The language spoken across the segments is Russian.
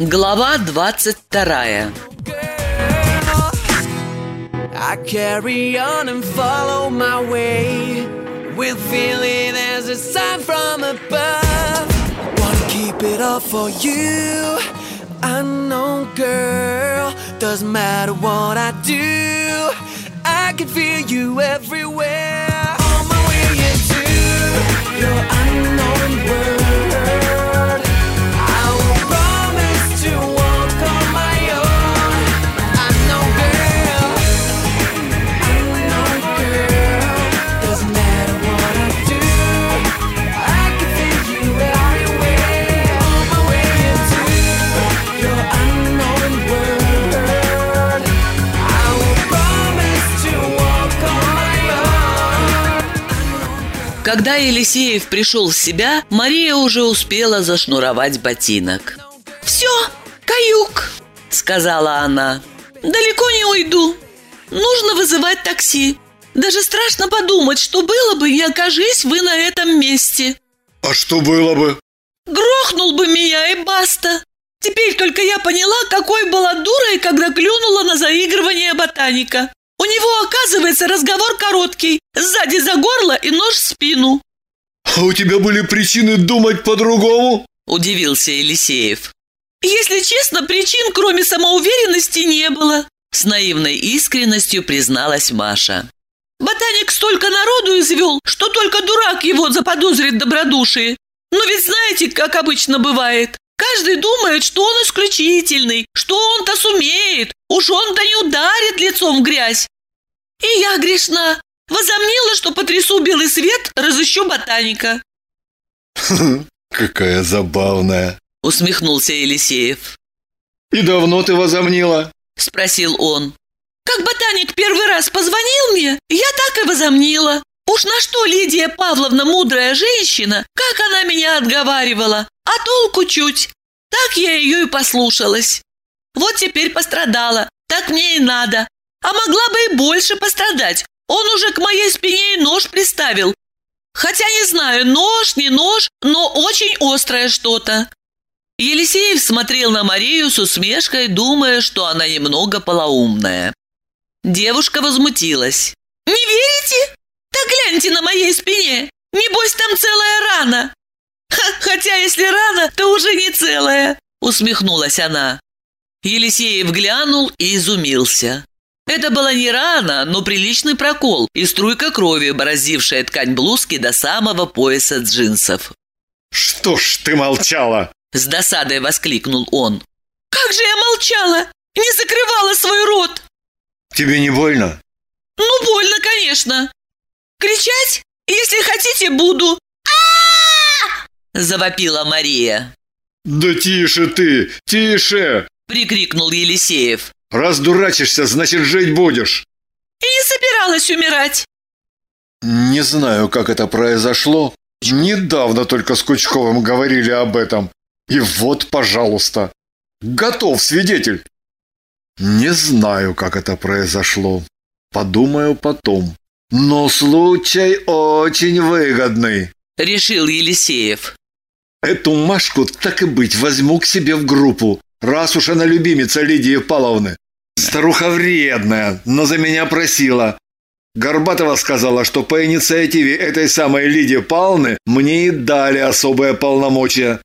Глава 22 girl. I carry on and follow my way with feeling as a sign from above. Wanna keep it up for you. I know, girl. Doesn't matter what I do, I can feel you everywhere. Когда Елисеев пришел в себя, Мария уже успела зашнуровать ботинок. «Все, каюк!» – сказала она. «Далеко не уйду. Нужно вызывать такси. Даже страшно подумать, что было бы, не окажись вы на этом месте. А что было бы? Грохнул бы меня и баста. Теперь только я поняла, какой была дурой, когда клюнула на заигрывание ботаника. У него, оказывается, разговор короткий. Сзади за горло и нож в спину. А у тебя были причины думать по-другому? Удивился Елисеев. Если честно, причин, кроме самоуверенности, не было. С наивной искренностью призналась Маша. Ботаник столько народу извел, что только дурак его заподозрит в добродушии. Но ведь знаете, как обычно бывает. Каждый думает, что он исключительный, что он-то сумеет, уж он-то не ударит лицом в грязь. И я грешна. Возомнила, что потрясу белый свет, разыщу ботаника. Какая забавная. Усмехнулся Елисеев. И давно ты возомнила? Спросил он. Как ботаник первый раз позвонил мне, я так и возомнила. Уж на что Лидия Павловна мудрая женщина, как она меня отговаривала, а толку чуть. Так я ее и послушалась. Вот теперь пострадала, так мне и надо. А могла бы и больше пострадать. Он уже к моей спине и нож приставил. Хотя не знаю, нож, не нож, но очень острое что-то. Елисеев смотрел на Марию с усмешкой, думая, что она немного полоумная. Девушка возмутилась. «Не верите? Так гляньте на моей спине. Небось, там целая рана». «Хотя, если рана, то уже не целая», усмехнулась она. Елисеев глянул и изумился. Это была не рана, но приличный прокол и струйка крови, бороздившая ткань блузки до самого пояса джинсов. Что ж ты молчала? С досадой воскликнул он. «Как же я молчала! Не закрывала свой рот!» Тебе не больно? «Ну, больно, конечно!» «Кричать? Если хотите, буду!» Завопила Мария. Да тише ты, тише! Прикрикнул Елисеев. Раз дурачишься, значит жить будешь. И не собиралась умирать. Не знаю, как это произошло. Недавно только с Кучковым говорили об этом. И вот, пожалуйста. Готов, свидетель. Не знаю, как это произошло. Подумаю потом. Но случай очень выгодный. Решил Елисеев. Эту Машку, так и быть, возьму к себе в группу, раз уж она любимица Лидии Павловны. Старуха вредная, но за меня просила. Горбатова сказала, что по инициативе этой самой Лидии Павловны мне и дали особое полномочия.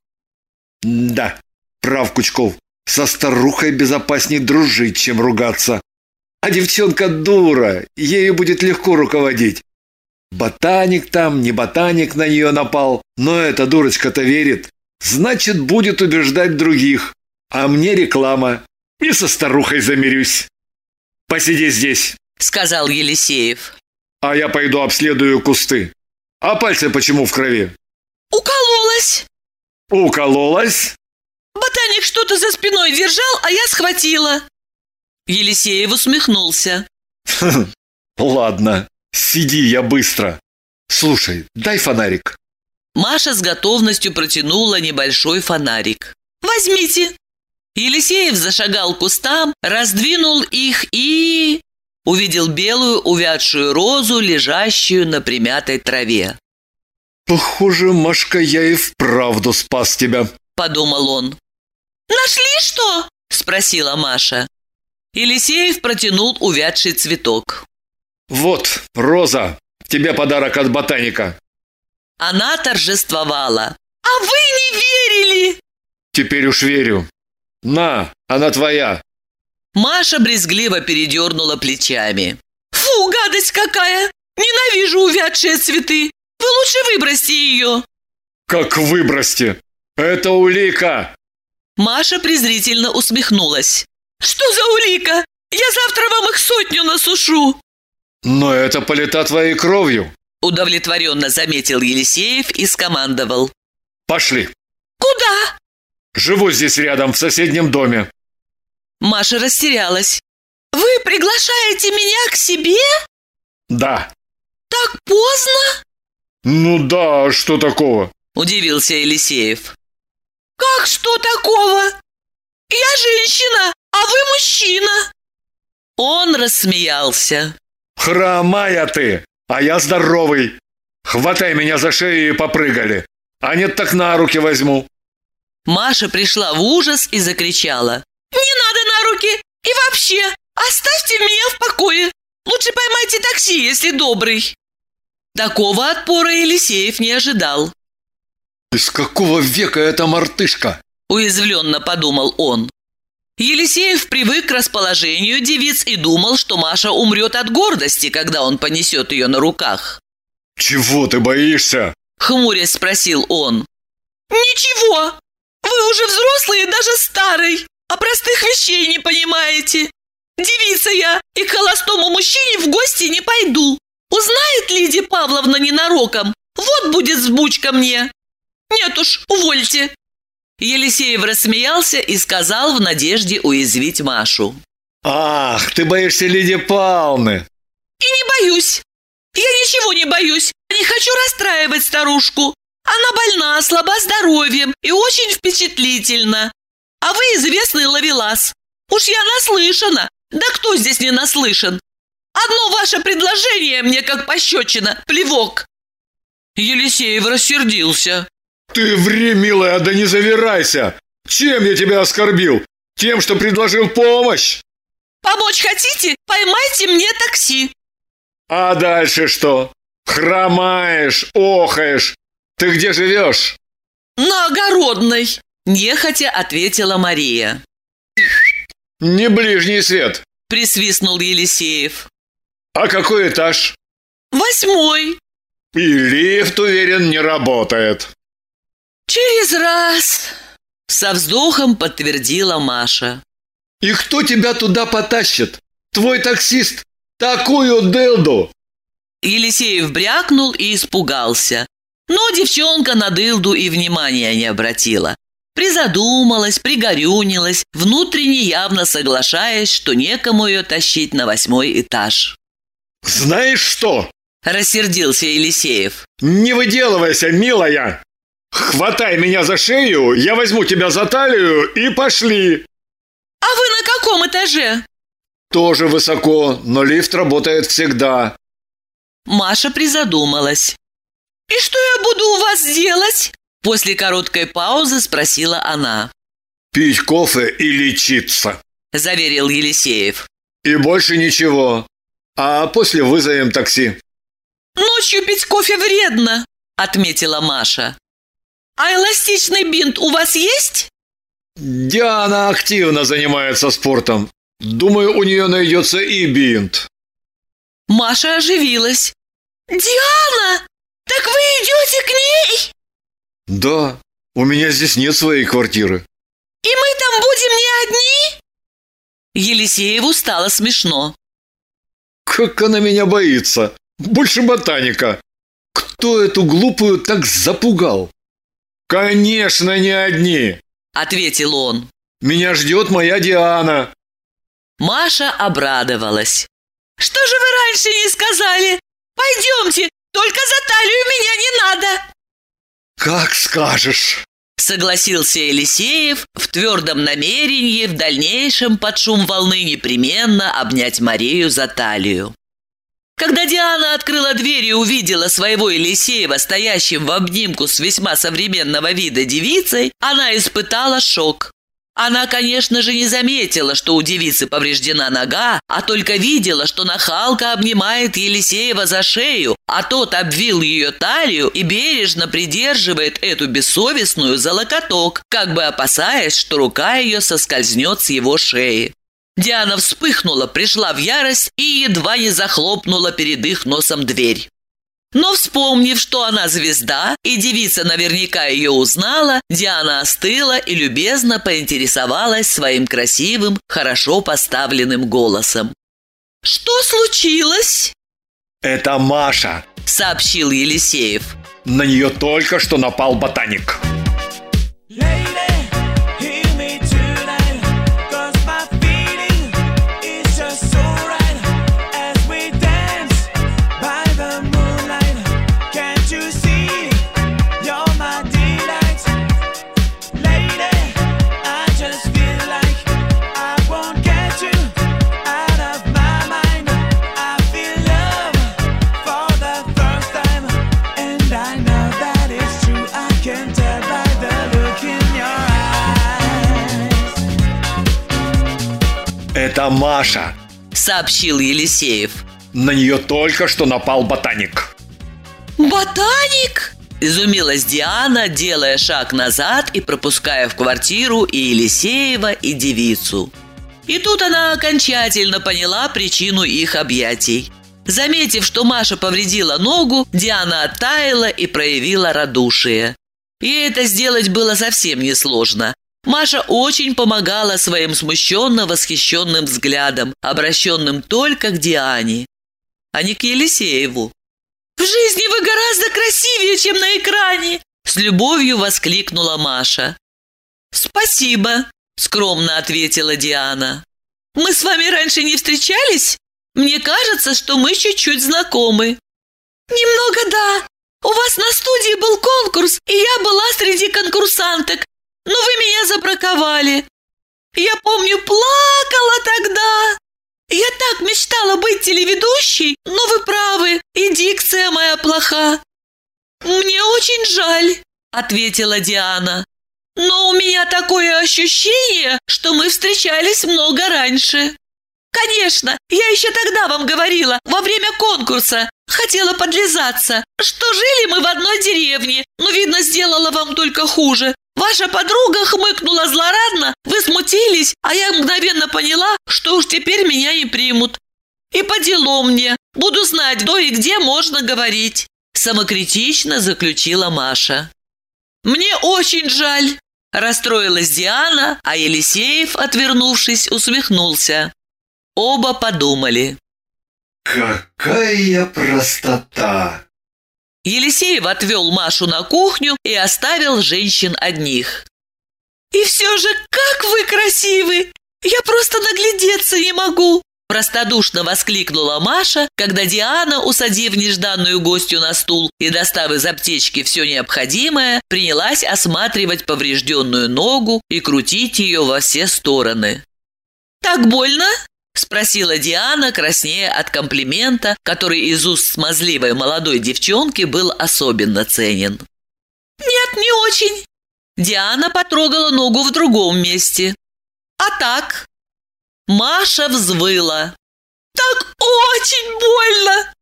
Да, прав Кучков, со старухой безопасней дружить, чем ругаться. А девчонка дура, ею будет легко руководить. Ботаник там, не ботаник на нее напал, но эта дурочка-то верит. Значит, будет убеждать других. А мне реклама. И со старухой замирюсь. Посиди здесь, Сказал Елисеев. а я пойду обследую кусты. А пальцы почему в крови? Укололась. Укололась? Ботаник что-то за спиной держал, а я схватила. Елисеев усмехнулся. Ладно, сиди я быстро. Слушай, дай фонарик. Маша с готовностью протянула небольшой фонарик. «Возьмите!» Елисеев зашагал к кустам, раздвинул их и... Увидел белую увядшую розу, лежащую на примятой траве. «Похоже, Машка, я и вправду спас тебя», — подумал он. «Нашли что?» — спросила Маша. Елисеев протянул увядший цветок. «Вот, роза, тебе подарок от ботаника». Она торжествовала. «А вы не верили!» «Теперь уж верю. На, она твоя». Маша брезгливо передернула плечами. «Фу, гадость какая! Ненавижу увядшие цветы! Вы лучше выбросьте ее!» «Как выбросьте? Это улика!» Маша презрительно усмехнулась. «Что за улика? Я завтра вам их сотню насушу!» «Но это полета твоей кровью!» Удовлетворенно заметил Елисеев и скомандовал. «Пошли!» «Куда?» «Живу здесь рядом, в соседнем доме!» Маша растерялась. «Вы приглашаете меня к себе?» «Да». «Так поздно?» «Ну да, а что такого?» Удивился Елисеев. «Как что такого? Я женщина, а вы мужчина!» Он рассмеялся. «Хромая ты, а я здоровый. Хватай меня за шею и попрыгали. А нет, так на руки возьму». Маша пришла в ужас и закричала. «Не надо на руки! И вообще, оставьте меня в покое! Лучше поймайте такси, если добрый!» Такого отпора Елисеев не ожидал. «Из какого века эта мартышка?» – уязвленно подумал он. Елисеев привык к расположению девиц и думал, что Маша умрет от гордости, когда он понесет ее на руках. «Чего ты боишься?» – хмурясь спросил он. «Ничего! Вы уже взрослый и даже старый, а простых вещей не понимаете. Девица я и к холостому мужчине в гости не пойду. Узнает Лидия Павловна ненароком, вот будет сбучка мне. «Нет уж, увольте!» Елисеев рассмеялся и сказал в надежде уязвить Машу. «Ах, ты боишься Лидии Павловны!» «И не боюсь! Я ничего не боюсь! Не хочу расстраивать старушку! Она больна, слаба здоровьем и очень впечатлительна! А вы известный ловелас! Уж я наслышана! Да кто здесь не наслышан? Одно ваше предложение мне как пощечина, плевок!» Елисеев рассердился. «Ты ври, милая, да не завирайся! Чем я тебя оскорбил? Тем, что предложил помощь?» «Помочь хотите? Поймайте мне такси!» «А дальше что? Хромаешь, охаешь. Ты где живешь?» «На Огородной!» – нехотя ответила Мария. «Не ближний свет!» – присвистнул Елисеев. «А какой этаж?» «Восьмой!» «И лифт, уверен, не работает!» «Через раз!» – со вздохом подтвердила Маша. «И кто тебя туда потащит? Твой таксист? Такую дылду!» Елисеев брякнул и испугался. Но девчонка на дылду и внимания не обратила. Призадумалась, пригорюнилась, внутренне явно соглашаясь, что некому ее тащить на восьмой этаж. «Знаешь что?» – рассердился Елисеев. «Не выделывайся, милая! «Хватай меня за шею, я возьму тебя за талию и пошли!» «А вы на каком этаже?» «Тоже высоко, но лифт работает всегда». Маша призадумалась. «И что я буду у вас делать?» После короткой паузы спросила она. «Пить кофе и лечиться», – заверил Елисеев. «И больше ничего. А после вызовем такси». «Ночью пить кофе вредно», – отметила Маша. «А эластичный бинт у вас есть?» Диана активно занимается спортом. Думаю, у нее найдется и бинт. Маша оживилась. «Диана! Так вы идете к ней?» «Да, у меня здесь нет своей квартиры». «И мы там будем не одни?» Елисееву стало смешно. «Как она меня боится! Больше ботаника! Кто эту глупую так запугал?» «Конечно, не одни!» – ответил он. «Меня ждет моя Диана!» Маша обрадовалась. «Что же вы раньше не сказали? Пойдемте, только за талию меня не надо!» «Как скажешь!» Согласился Елисеев в твердом намерении в дальнейшем под шум волны непременно обнять Марию за талию. Когда Диана открыла дверь и увидела своего Елисеева стоящим в обнимку с весьма современного вида девицей, она испытала шок. Она, конечно же, не заметила, что у девицы повреждена нога, а только видела, что нахалка обнимает Елисеева за шею, а тот обвил ее талию и бережно придерживает эту бессовестную за локоток, как бы опасаясь, что рука ее соскользнет с его шеи. Диана вспыхнула, пришла в ярость и едва не захлопнула перед их носом дверь. Но вспомнив, что она звезда, и девица наверняка ее узнала, Диана остыла и любезно поинтересовалась своим красивым, хорошо поставленным голосом. «Что случилось?» «Это Маша», — сообщил Елисеев. «На нее только что напал ботаник». Маша, сообщил Елисеев. На нее только что напал ботаник. Ботаник? Изумилась Диана, делая шаг назад и пропуская в квартиру и Елисеева, и девицу. И тут она окончательно поняла причину их объятий. Заметив, что Маша повредила ногу, Диана оттаяла и проявила радушие. Ей это сделать было совсем несложно. Маша очень помогала своим смущенно восхищенным взглядом, обращенным только к Диане, а не к Елисееву. «В жизни вы гораздо красивее, чем на экране!» С любовью воскликнула Маша. «Спасибо», — скромно ответила Диана. «Мы с вами раньше не встречались? Мне кажется, что мы чуть-чуть знакомы». «Немного да. У вас на студии был конкурс, и я была среди конкурсанток. Но вы меня забраковали. Я помню, плакала тогда. Я так мечтала быть телеведущей, но вы правы, и дикция моя плоха. Мне очень жаль, ответила Диана. Но у меня такое ощущение, что мы встречались много раньше. Конечно, я еще тогда вам говорила, во время конкурса, хотела подлизаться, что жили мы в одной деревне, но, видно, сделала вам только хуже. Ваша подруга хмыкнула злорадно, вы смутились, а я мгновенно поняла, что уж теперь меня не примут. И по делу мне. Буду знать, кто и где можно говорить. Самокритично заключила Маша. Мне очень жаль. Расстроилась Диана, а Елисеев, отвернувшись, усмехнулся. Оба подумали. «Какая простота!» Елисеев отвел Машу на кухню и оставил женщин одних. «И все же, как вы красивы! Я просто наглядеться не могу!» Простодушно воскликнула Маша, когда Диана, усадив нежданную гостью на стул и достав из аптечки все необходимое, принялась осматривать поврежденную ногу и крутить ее во все стороны. «Так больно?» Спросила Диана, краснея от комплимента, который из уст смазливой молодой девчонки был особенно ценен. «Нет, не очень». Диана потрогала ногу в другом месте. «А так?» Маша взвыла. «Так очень больно!»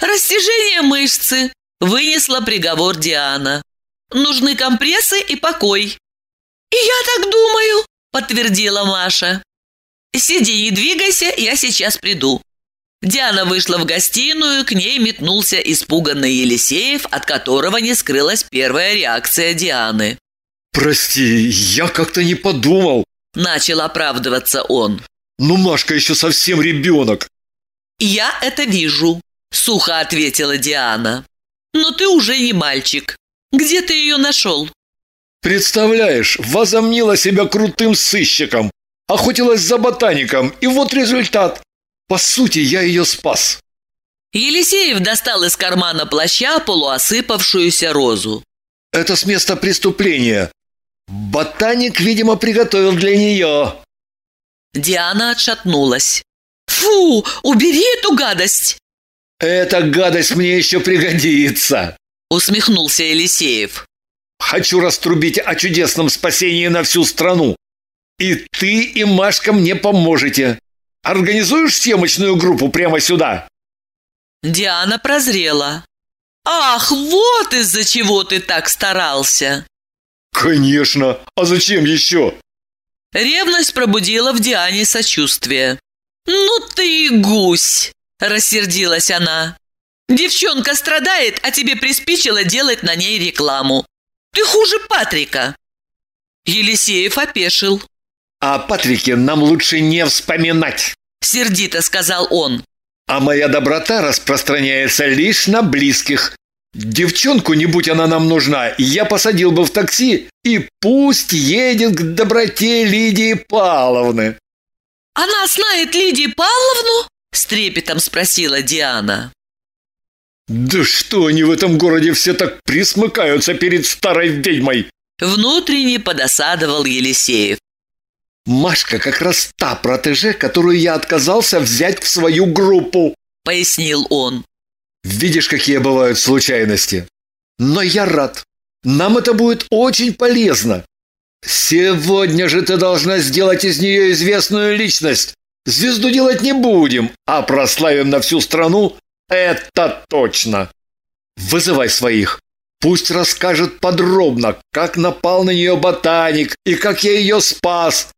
«Растяжение мышцы», – вынесла приговор Диана. «Нужны компрессы и покой». «И я так думаю», – подтвердила Маша. «Сиди, не двигайся, я сейчас приду». Диана вышла в гостиную, к ней метнулся испуганный Елисеев, от которого не скрылась первая реакция Дианы. «Прости, я как-то не подумал», – начал оправдываться он. «Ну, Машка еще совсем ребенок». «Я это вижу», – сухо ответила Диана. «Но ты уже не мальчик. Где ты ее нашел?» «Представляешь, возомнила себя крутым сыщиком, Охотилась за ботаником, и вот результат. По сути, я ее спас. Елисеев достал из кармана плаща полуосыпавшуюся розу. Это с места преступления. Ботаник, видимо, приготовил для нее. Диана отшатнулась. «Фу, убери эту гадость!» «Эта гадость мне еще пригодится!» Усмехнулся Елисеев. «Хочу раструбить о чудесном спасении на всю страну. И ты, и Машка мне поможете. Организуешь съемочную группу прямо сюда?» Диана прозрела. «Ах, вот из-за чего ты так старался!» «Конечно! А зачем еще?» Ревность пробудила в Диане сочувствие. «Ну ты и гусь!» – рассердилась она. «Девчонка страдает, а тебе приспичило делать на ней рекламу. Ты хуже Патрика!» Елисеев опешил. «О Патрике нам лучше не вспоминать!» – сердито сказал он. «А моя доброта распространяется лишь на близких. Девчонку, не будь она нам нужна, я посадил бы в такси, и пусть едет к доброте Лидии Павловны». «Она знает Лидию Павловну?» – с трепетом спросила Диана. «Да что они в этом городе все так присмыкаются перед старой ведьмой?» Внутренне подосадовал Елисеев. «Машка как раз та протеже, которую я отказался взять в свою группу», — пояснил он. «Видишь, какие бывают случайности. Но я рад. Нам это будет очень полезно. Сегодня же ты должна сделать из нее известную личность. Звезду делать не будем, а прославим на всю страну – это точно. Вызывай своих. Пусть расскажет подробно, как напал на нее ботаник и как я ее спас.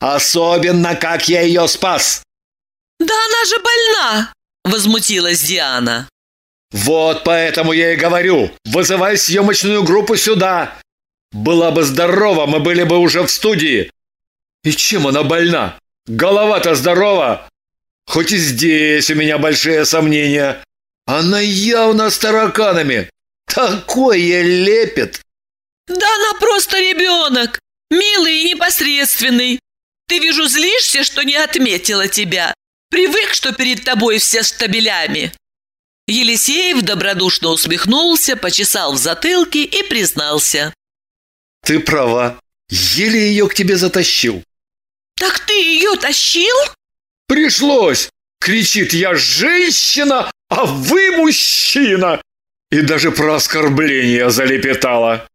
Особенно, как я ее спас. «Да она же больна!» – возмутилась Диана. «Вот поэтому я и говорю, вызывай съемочную группу сюда. Была бы здорова, мы были бы уже в студии. И чем она больна? Голова-то здорова. Хоть и здесь у меня большие сомнения. Она явно с тараканами. Такое лепит. Да она просто ребенок. Милый и непосредственный. Ты, вижу, злишься, что не отметила тебя. Привык, что перед тобой все штабелями. Елисеев добродушно усмехнулся, почесал в затылке и признался. Ты права. Еле ее к тебе затащил. Так ты ее тащил? Пришлось. Кричит, я женщина, а вы мужчина. И даже про оскорбление залепетала.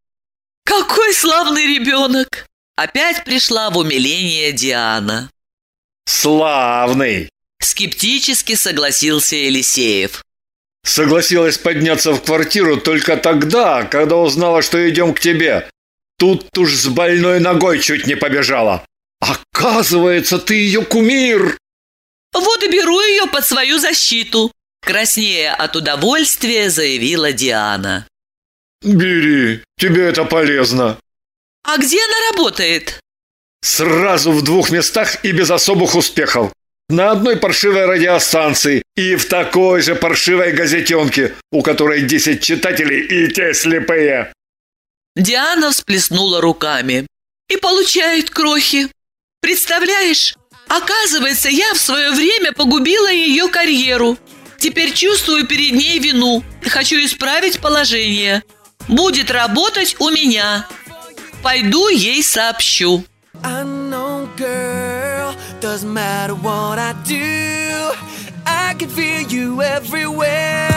Какой славный ребенок! Опять пришла в умиление Диана. Славный! Скептически согласился Елисеев. Согласилась подняться в квартиру только тогда, когда узнала, что идем к тебе. Тут уж с больной ногой чуть не побежала. Оказывается, ты ее кумир. Вот и беру ее под свою защиту. Краснея от удовольствия, заявила Диана. Бери, тебе это полезно. А где она работает? Сразу в двух местах и без особых успехов. На одной паршивой радиостанции и в такой же паршивой газетенке, у которой 10 читателей и те слепые. Диана всплеснула руками. «И получает крохи. Представляешь, оказывается, я в свое время погубила ее карьеру. Теперь чувствую перед ней вину и хочу исправить положение. Будет работать у меня. Пойду ей сообщу». I know, girl, doesn't matter what I do. I can feel you everywhere.